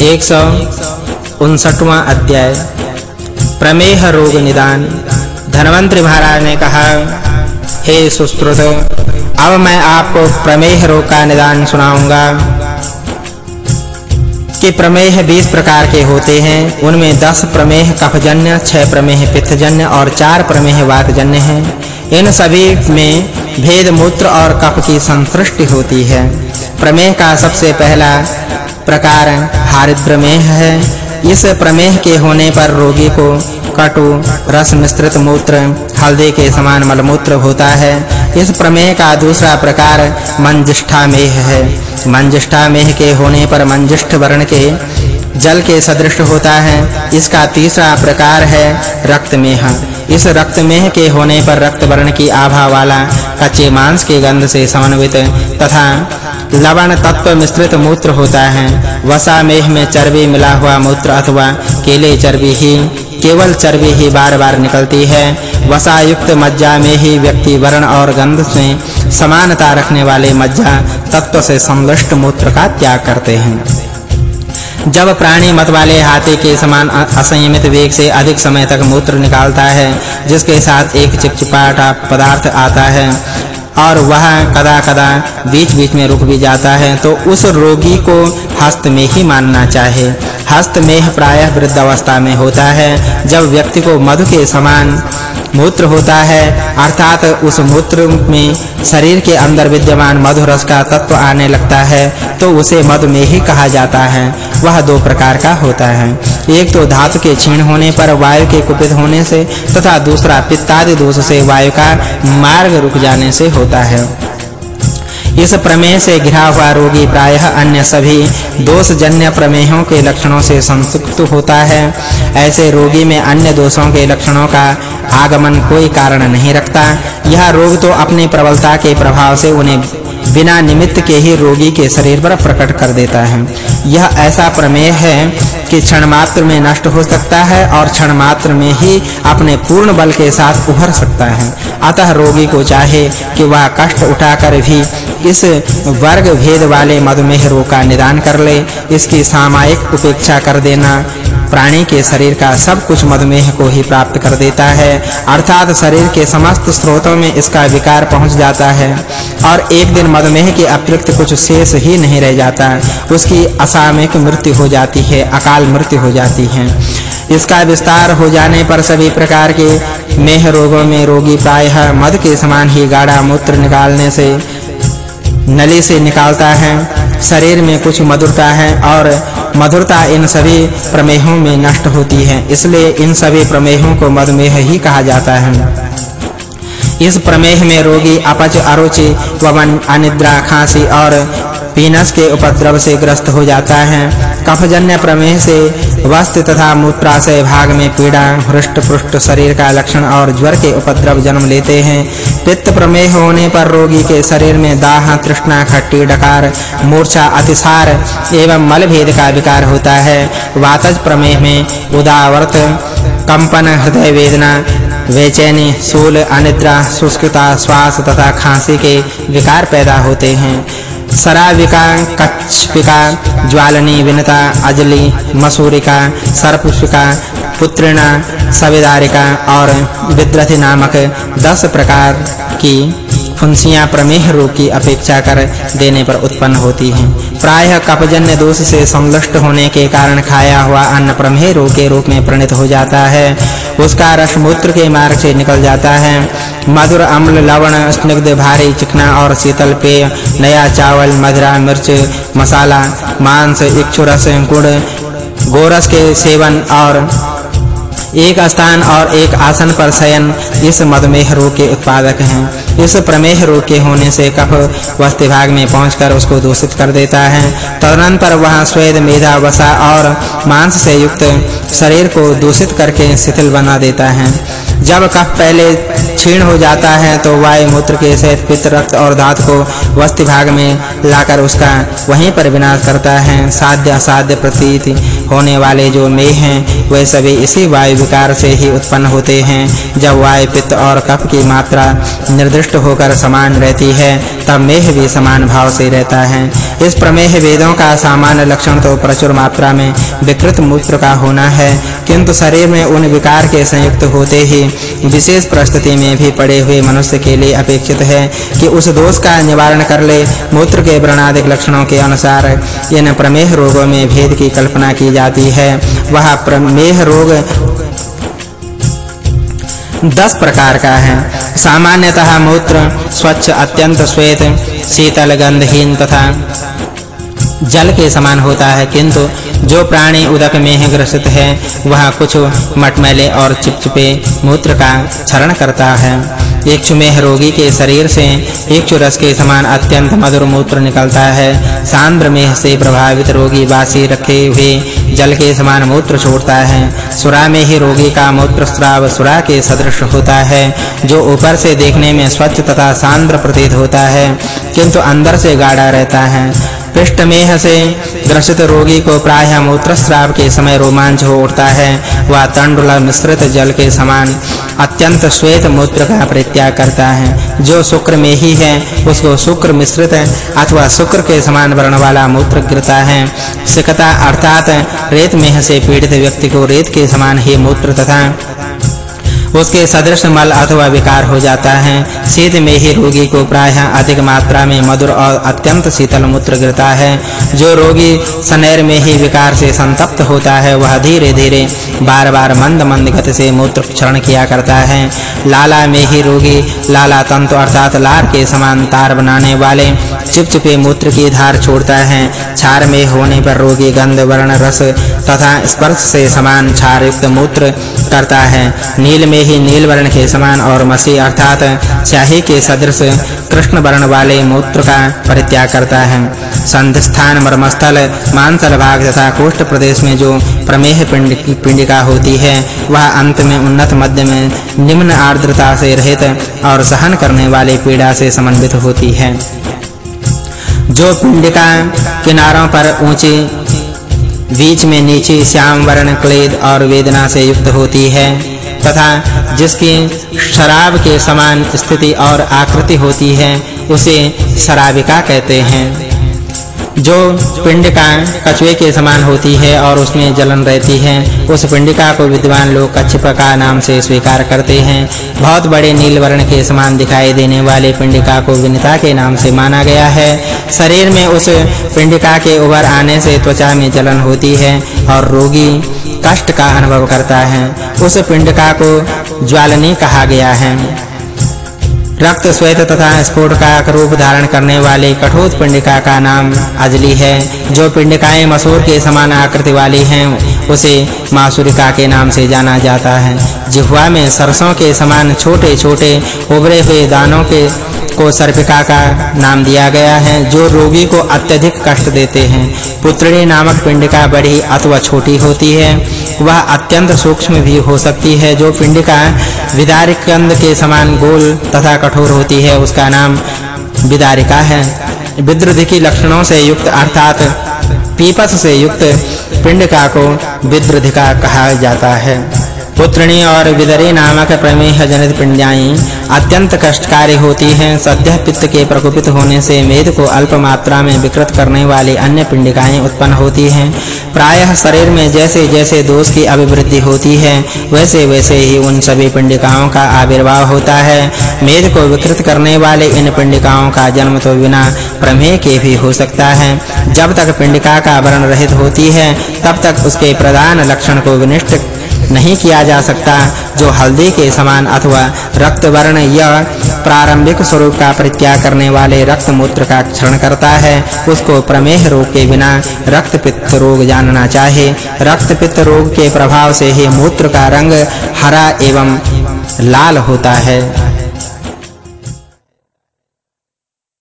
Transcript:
159वां अध्याय। प्रमेह रोग निदान। धनवंतरी महाराज ने कहा, हे सुश्रुत, अब मैं आपको प्रमेह रोग का निदान सुनाऊँगा। कि प्रमेह 20 प्रकार के होते हैं, उनमें 10 प्रमेह कफजन्य 6 प्रमेह पित्तजन्य और 4 प्रमेह वातजन्य हैं। इन सभी में भेद मूत्र और कफ की संतृष्टि होती है। प्रमेह का सबसे पहला प्रकार हारित प्रमेह है। इस प्रमेह के होने पर रोगी को कटु, रस मिश्रित मूत्र, हल्दी के समान मलमूत्र होता है। इस प्रमेह का दूसरा प्रकार मंजिष्ठा मेह है। मंजिष्ठा मेह के होने पर मंजिष्ठ वर्ण के जल के सदृश होता है। इसका तीसरा प्रकार है रक्त मेह इस रक्त मेह के होने पर रक्त वर्ण की आभा वाला कच्चे मांस के गंध से समन्वित तथा लवण तत्व मिश्रित मूत्र होता है। वसा मेह में चर्बी मिला हुआ मूत्र अथवा केले चर्बी ही केवल चर्बी ही बार-बार निकलती है। वसा युक्त मज्जा में ही व्यक्ति वर्ण और गंध से समानता रखने वाले मज्जा तत्व से संलष्ट मूत्र का त्याग करते हैं। जब प्राणी मत वाले हाथी के समान असंयमित वेग से अधिक समय तक मूत्र निकालता है, जिसके साथ एक चिपचिपाटा पदार्थ आता है और वह कदा-कदा बीच-बीच में रुक भी जाता है तो उस रोगी को हस्त में ही मानना चाहिए। हस्त में प्रायः वृद्ध अवस्था में होता है, जब व्यक्ति को मधु के समान मूत्र होता है, अर्थात उस मूत्र में शरीर के अंदर विद्यमान मधु रस का तत्व आने लगता है तो उसे मधु में ही कहा जाता है। वह दो प्रकार का होता है। एक तो धातु के क्षीण होने पर वायु के कुपित होने से तथा दूसरा पित्तादि दोष से वायु का मार्ग रुक जाने से होता है। इस प्रमेह से घिरा हुआ रोगी प्रायः अन्य सभी दोषजन्य प्रमेहों के लक्षणों से संतुष्ट होता है। ऐसे रोगी में अन्य दोषों के लक्षणों का आगमन कोई कारण नहीं रखता। यह रोग तो अपनी प्रबलता के प्रभाव से उन्हें बिना निमित्त के ही रोगी के शरीर पर प्रकट कर देता है। यह ऐसा प्रमेय है कि क्षण मात्र में नष्ट हो सकता है और क्षण मात्र में ही अपने पूर्ण बल के साथ उभर सकता है। अतः रोगी को चाहे कि वह कष्ट उठाकर भी इस वर्ग भेद वाले मधुमेह रोग का निदान कर ले, इसकी सामायिक उपेक्षा कर देना प्राणी के शरीर का सब कुछ मधुमेह को ही प्राप्त कर देता है। अर्थात शरीर के समस्त स्रोतों में इसका विकार पहुँच जाता है और एक दिन मधुमेह के अतिरिक्त कुछ शेष ही नहीं रह जाता। उसकी असामयिक मृत्यु हो जाती है, अकाल मृत्यु हो जाती है। इसका विस्तार हो जाने पर सभी प्रकार के मेह रोगों में रोगी प्रायः मध के समान ही गाढ़ा मूत्र निकालने से, नली से निकालता है। शरीर में कुछ मधुरता है और मधुरता इन सभी प्रमेहों में नष्ट होती है, इसलिए इन सभी प्रमेहों को मधुमेह ही कहा जाता है। इस प्रमेह में रोगी अपच, अरुचि, वमन, अनिद्रा, खांसी और पीनस के उपद्रव से ग्रस्त हो जाता है। कफजन्य प्रमेह से वस्त्र तथा मूत्राशय भाग में पीड़ा, हृष्ट पुष्ट शरीर का लक्षण और ज्वर के उपद्रव जन्म लेते हैं। पित्त प्रमेह होने पर रोगी के शरीर में दाह, तृष्णा, खट्टी, डकार, मूर्छा, अतिसार एवं मल भेद का विकार होता है। वातज प्रमेह में उदावर्त, कंपन, हृदय वेदना बेचैनी सूल, अनिद्रा, शुष्कता, श्वास तथा खांसी के विकार पैदा होते हैं। सराविका, कच्छपिका, ज्वालनी, विनता, अजली, मसूरिका, सरपुष्पिका, पुत्रिणा, सविदारिका और विद्रथि नामक 10 प्रकार की फुंसियाँ प्रमेह रोग की अपेक्षा कर देने पर उत्पन्न होती हैं। प्रायः कपजन्य दोष से संलष्ट होने के कारण खाया हुआ अन्न प्रमेह रोग के रूप में परिणत हो जाता है। उसका रस मूत्र के मार्ग से निकल जाता है। मधुर अम्ल, लवण, स्निग्ध, भारी चिकना और शीतल पेय, नया चावल मदिरा मिर्च, मसाला, मांस इक्षुरस गुड़, गोरस के सेवन और एक स्थान और एक आसन पर शयन इस मधुमेह रोग के उत्पादक हैं। इस प्रमेह रोग के होने से कफ वस्ति भाग में पहुंचकर उसको दूषित कर देता है। तदनंतर वह स्वेद, मेधा, वसा और मांस से युक्त शरीर को दूषित करके शिथिल बना देता है। जब कफ पहले क्षीण हो जाता है तो वायु मूत्र के सहित पित्त, रक्त और धातु को वस्ति भाग में लाकर उसका वहीं पर विनाश करता है। साध्य असाध्य प्रतीत होने वाले जो मेह हैं, वे सभी इसी वायु विकार से ही उत्पन्न होते हैं। जब वायु, पित्त और कफ की मात्रा निर्दिष्ट होकर समान रहती है, तब मेह भी समान भाव से रहता है। इस प्रमेह वेदों का सामान्य लक्षण तो प्रचुर मात्रा में विकृत मूत्र का होना है, किंतु शरीर में उन विकार के संयुक्त होते ही विशेष परिस्थिति में भी पड़े हुए मनुष्य के लिए अपेक्षित है कि उस दोष का निवारण कर ले। मूत्र के व्रणादिक लक्षणों के अनुसार इन प्रमेह रोगों में भेद की कल्पना की जाती है। वह प्रमेह रोग दस प्रकार का है। सामान्यतः मूत्र, स्वच्छ, अत्यंत श्वेत, शीतल, गंधहीन तथा जल के समान होता है, किंतु जो प्राणी उदक में ग्रसित है, वह कुछ मटमैले और चिपचिपे मूत्र का क्षरण करता है। इक्षुमेह रोगी के शरीर से इक्षु रस के समान अत्यंत मधुर मूत्र निकलता है। सांद्र मेह से प्रभावित रोगी बासी रखे हुए जल के समान मूत्र छोड़ता है। सुरा में ही रोगी का मूत्र स्राव सुरा के सदृश होता है, जो ऊपर से देखने में स्वच्छ तथा सांद्र प्रतीत होता है, किंतु अंदर से गाढ़ा रहता है। पृष्ठमेह से ग्रसित रोगी को प्रायः मूत्रस्राव के समय रोमांच हो उठता है। वह तंडुल मिश्रित जल के समान अत्यंत श्वेत मूत्र का परित्याग करता है। जो शुक्र में ही है, उसको शुक्र मिश्रित अथवा शुक्र के समान वर्ण वाला मूत्र गिरता है। सिकता अर्थात रेत में से पीड़ित व्यक्ति को रेत के समान ही मूत्र तथा उसके सदृश मल अथवा विकार हो जाता है। शीत में ही रोगी को प्रायः अधिक मात्रा में मधुर और अत्यंत शीतल मूत्र गिरता है। जो रोगी सनेर में ही विकार से संतप्त होता है, वह धीरे-धीरे, बार-बार मंद-मंद गति से मूत्र क्षरण किया करता है। लाला में ही रोगी लाला तंतु अर्थात लार के समान तार बनाने वाले चिपचिपे मूत्र की धार छोड़ता है। छार में होने पर रोगी गंध, वर्ण, रस तथा स्पर्श से समान क्षार युक्त मूत्र करता है। नील में ही नील वर्ण के समान और मसी अर्थात स्याही के सदृश कृष्ण वर्ण वाले मूत्र का परित्याग करता है। संधिस्थान, मर्मस्थल मांसल भाग तथा कोष्ठ प्रदेश में जो प्रमेह पिंड पिंडिका होती है, वह अंत में उन्नत मध्य में निम्न आर्द्रता से रहित और सहन करने वाले पीड़ा से समन्वित होती है। जो पिंडिका किनारों पर ऊँची, बीच में नीचे श्याम वर्ण, क्लेद और वेदना से युक्त होती है तथा जिसकी शराब के समान स्थिति और आकृति होती है, उसे शराबिका कहते हैं। जो पिंडिका कछुए के समान होती है और उसमें जलन रहती है, उस पिंडिका को विद्वान लोग कच्छपका नाम से स्वीकार करते हैं। बहुत बड़े नील वर्ण के समान दिखाई देने वाले पिंडिका को विनिता के नाम से माना गया है। शरीर में उस पिंडिका के उभर आने से त्वचा में जलन होती है और रोगी कष्ट का अनुभव करता है। उस पिंडिका को ज्वालनी कहा गया है। रक्त, श्वेत तथा स्फोट का रूप धारण करने वाले कठोर पिंडिका का नाम अजली है। जो पिंडिकाएँ मसूर के समान आकृति वाली हैं, उसे मासुरिका के नाम से जाना जाता है। जिह्वा में सरसों के समान छोटे-छोटे, उभरे हुए दानों के को सर्पिका का नाम दिया गया है, जो रोगी को अत्यधिक कष्ट देते हैं। पुत्रणी नामक पिंडिका बड़ी अथवा छोटी होती है। वह अत्यंत सूक्ष्म भी हो सकती है, जो पिंडिका विदारिकंद के समान गोल तथा कठोर होती है, उसका नाम विदारिका है। विद्रुधि की लक्षणों से युक्त अर्थात पीपस से युक्त पिंडिका को विद्रुधिका कहा जाता है। पुत्रणी और विदरी नामक प्रमेह जनित पिंड्याएँ अत्यंत कष्टकारी होती हैं। सद्य पित्त के प्रकोपित होने से मेद को अल्प मात्रा में विकृत करने वाली अन्य पिंडिकाएँ उत्पन्न होती हैं। प्रायः शरीर में जैसे-जैसे दोष की अभिवृद्धि होती है वैसे-वैसे ही उन सभी पिंडिकाओं का आविर्भाव होता है। मेद को विकृत करने वाले इन पिंडिकाओं का जन्म तो बिना प्रमेह के भी हो सकता है। जब तक पिंडिका का वर्ण रहित होती है, तब तक उसके प्रधान लक्षण को विनिष्ट नहीं किया जा सकता, जो हल्दी के समान अथवा रक्त वर्ण या प्रारंभिक स्वरूप का परित्याग करने वाले रक्त मूत्र का क्षरण करता है, उसको प्रमेह रोग के बिना रक्त पित्त रोग जानना चाहिए रक्त पित्त रोग के प्रभाव से ही मूत्र का रंग हरा एवं लाल होता है।